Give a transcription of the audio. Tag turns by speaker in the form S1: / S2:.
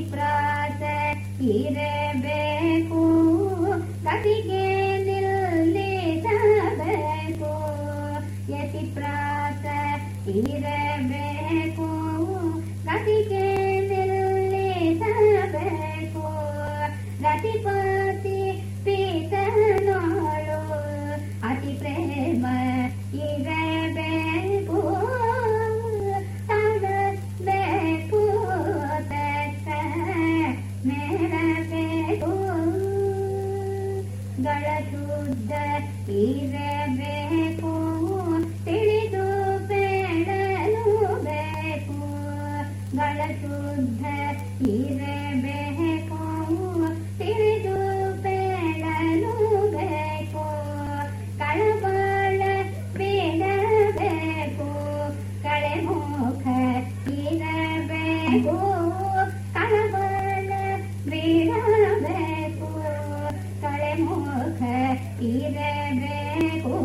S1: ಪ್ರಾತೆ ಇರಬೇಕು. ಕತಿಗೆ ನಿಲ್ಲಿಸಬೇಕು. ಯತಿ ಪ್ರಾತ ಇರಬೇಕು. ಇರಬೇಕು ತಿಳಿದು ಬೇಡಲು ಬೇಕು. ಗಳ ಶುದ್ಧ ಇರಬೇಕು. ಇರಬೇಕು